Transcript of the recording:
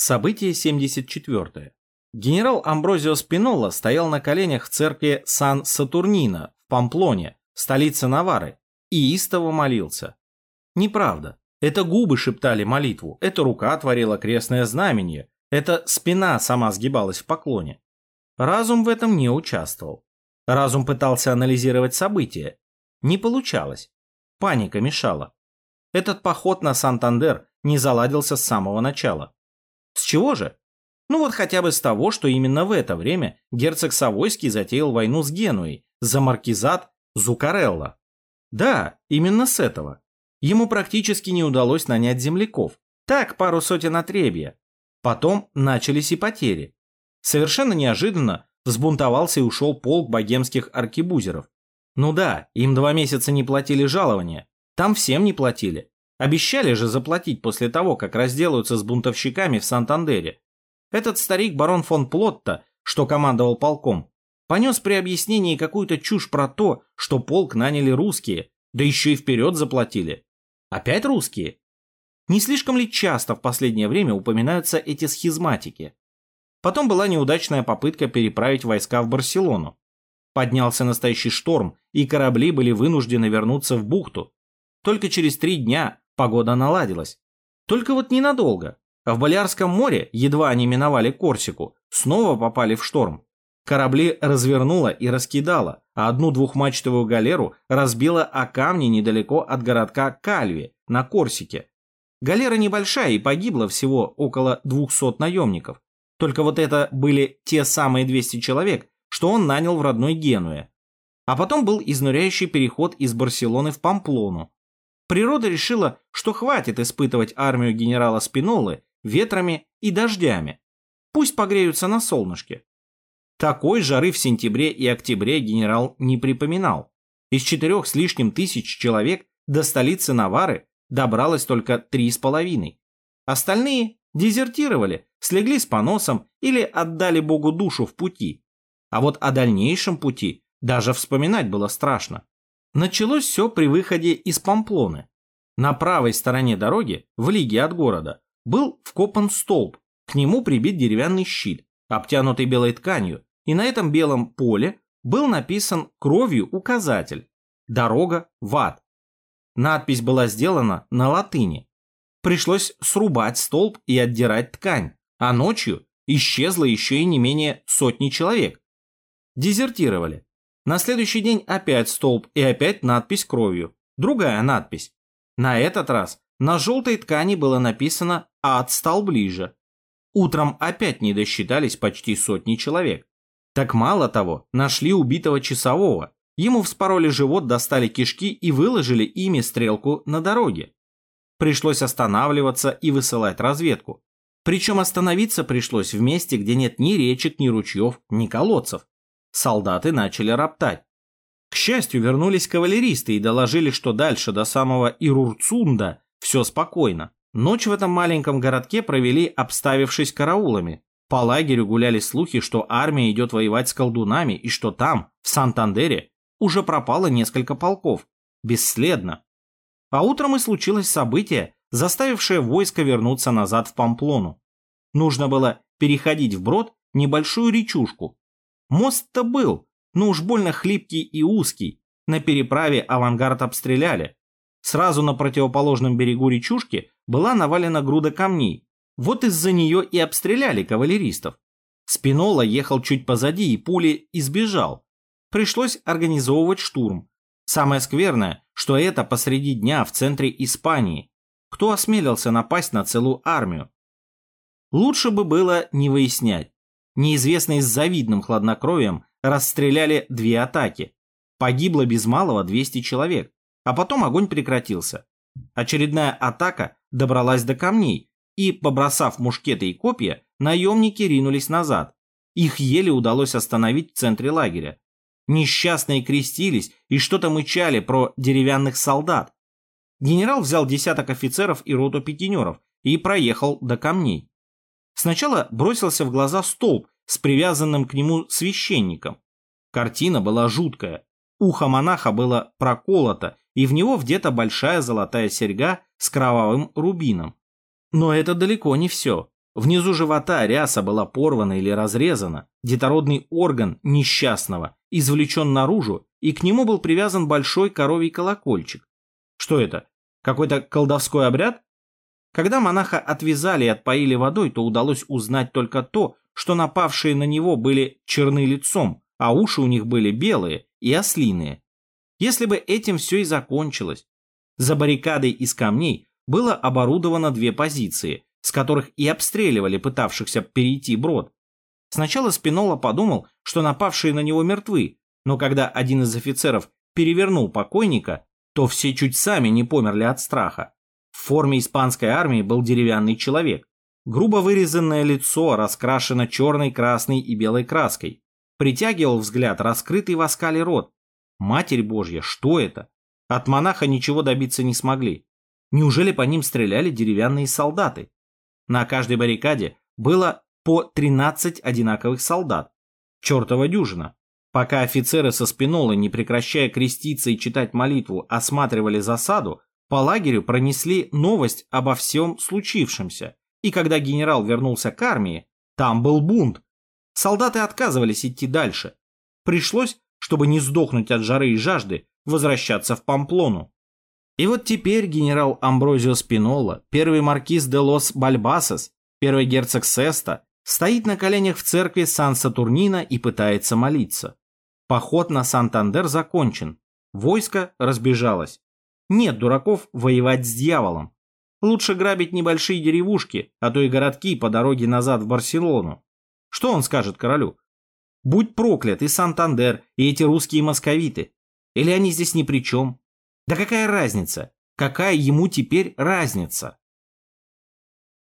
Событие 74. Генерал Амброзио Спинола стоял на коленях в церкви Сан-Сатурнина в Памплоне, столице Навары, и истово молился. Неправда. Это губы шептали молитву, это рука творила крестное знамение, это спина сама сгибалась в поклоне. Разум в этом не участвовал. Разум пытался анализировать события. Не получалось. Паника мешала. Этот поход на Сантандер не заладился с самого начала. С чего же? Ну вот хотя бы с того, что именно в это время герцог Савойский затеял войну с Генуей за маркизат Зукарелла. Да, именно с этого. Ему практически не удалось нанять земляков. Так, пару сотен отребья. Потом начались и потери. Совершенно неожиданно взбунтовался и ушел полк богемских аркебузеров. Ну да, им два месяца не платили жалования. Там всем не платили. Обещали же заплатить после того, как разделаются с бунтовщиками в Сантандере. Этот старик барон фон Плотта, что командовал полком, понес при объяснении какую-то чушь про то, что полк наняли русские, да еще и вперед заплатили. Опять русские? Не слишком ли часто в последнее время упоминаются эти схизматики? Потом была неудачная попытка переправить войска в Барселону. Поднялся настоящий шторм, и корабли были вынуждены вернуться в бухту. Только через три дня Погода наладилась. Только вот ненадолго. В Балиарском море, едва они миновали Корсику, снова попали в шторм. Корабли развернуло и раскидало, а одну двухмачтовую галеру разбило о камни недалеко от городка Кальви на Корсике. Галера небольшая и погибло всего около 200 наемников. Только вот это были те самые 200 человек, что он нанял в родной Генуе. А потом был изнуряющий переход из Барселоны в Памплону. Природа решила, что хватит испытывать армию генерала Спинолы ветрами и дождями. Пусть погреются на солнышке. Такой жары в сентябре и октябре генерал не припоминал. Из четырех с лишним тысяч человек до столицы Навары добралось только три с половиной. Остальные дезертировали, слегли с поносом или отдали Богу душу в пути. А вот о дальнейшем пути даже вспоминать было страшно. Началось все при выходе из Памплоны. На правой стороне дороги, в лиге от города, был вкопан столб, к нему прибит деревянный щит, обтянутый белой тканью, и на этом белом поле был написан кровью указатель «Дорога в ад». Надпись была сделана на латыни. Пришлось срубать столб и отдирать ткань, а ночью исчезло еще и не менее сотни человек. Дезертировали. На следующий день опять столб и опять надпись кровью. Другая надпись. На этот раз на желтой ткани было написано «Ад стал ближе». Утром опять не досчитались почти сотни человек. Так мало того, нашли убитого часового. Ему вспороли живот, достали кишки и выложили ими стрелку на дороге. Пришлось останавливаться и высылать разведку. Причем остановиться пришлось в месте, где нет ни речек, ни ручьев, ни колодцев солдаты начали роптать. К счастью, вернулись кавалеристы и доложили, что дальше до самого Ирурцунда все спокойно. Ночь в этом маленьком городке провели, обставившись караулами. По лагерю гуляли слухи, что армия идет воевать с колдунами и что там, в Сантандере, уже пропало несколько полков. Бесследно. А утром и случилось событие, заставившее войско вернуться назад в Памплону. Нужно было переходить вброд небольшую речушку, Мост-то был, но уж больно хлипкий и узкий. На переправе авангард обстреляли. Сразу на противоположном берегу речушки была навалена груда камней. Вот из-за нее и обстреляли кавалеристов. Спинола ехал чуть позади и пули избежал. Пришлось организовывать штурм. Самое скверное, что это посреди дня в центре Испании. Кто осмелился напасть на целую армию? Лучше бы было не выяснять неизвестные с завидным хладнокровием расстреляли две атаки. Погибло без малого 200 человек, а потом огонь прекратился. Очередная атака добралась до камней, и, побросав мушкеты и копья, наемники ринулись назад. Их еле удалось остановить в центре лагеря. Несчастные крестились и что-то мычали про деревянных солдат. Генерал взял десяток офицеров и роту пикинеров и проехал до камней. Сначала бросился в глаза столб с привязанным к нему священником. Картина была жуткая. Ухо монаха было проколото, и в него вдета большая золотая серьга с кровавым рубином. Но это далеко не все. Внизу живота ряса была порвана или разрезана, детородный орган несчастного извлечен наружу, и к нему был привязан большой коровий колокольчик. Что это? Какой-то колдовской обряд? Когда монаха отвязали и отпоили водой, то удалось узнать только то, что напавшие на него были черны лицом, а уши у них были белые и ослиные. Если бы этим все и закончилось. За баррикадой из камней было оборудовано две позиции, с которых и обстреливали пытавшихся перейти брод. Сначала Спинола подумал, что напавшие на него мертвы, но когда один из офицеров перевернул покойника, то все чуть сами не померли от страха. Форме испанской армии был деревянный человек. Грубо вырезанное лицо раскрашено черной, красной и белой краской. Притягивал взгляд раскрытый в оскале рот. Матерь Божья, что это? От монаха ничего добиться не смогли. Неужели по ним стреляли деревянные солдаты? На каждой баррикаде было по 13 одинаковых солдат. Чертова дюжина. Пока офицеры со спинолы, не прекращая креститься и читать молитву, осматривали засаду, по лагерю пронесли новость обо всем случившемся. И когда генерал вернулся к армии, там был бунт. Солдаты отказывались идти дальше. Пришлось, чтобы не сдохнуть от жары и жажды, возвращаться в Памплону. И вот теперь генерал Амброзио Спинола, первый маркиз де лос Бальбасос, первый герцог Сеста, стоит на коленях в церкви Сан-Сатурнина и пытается молиться. Поход на Сантандер закончен. Войско разбежалось. Нет дураков воевать с дьяволом. Лучше грабить небольшие деревушки, а то и городки по дороге назад в Барселону. Что он скажет королю? Будь проклят и Сантандер, и эти русские московиты. Или они здесь ни при чем? Да какая разница? Какая ему теперь разница?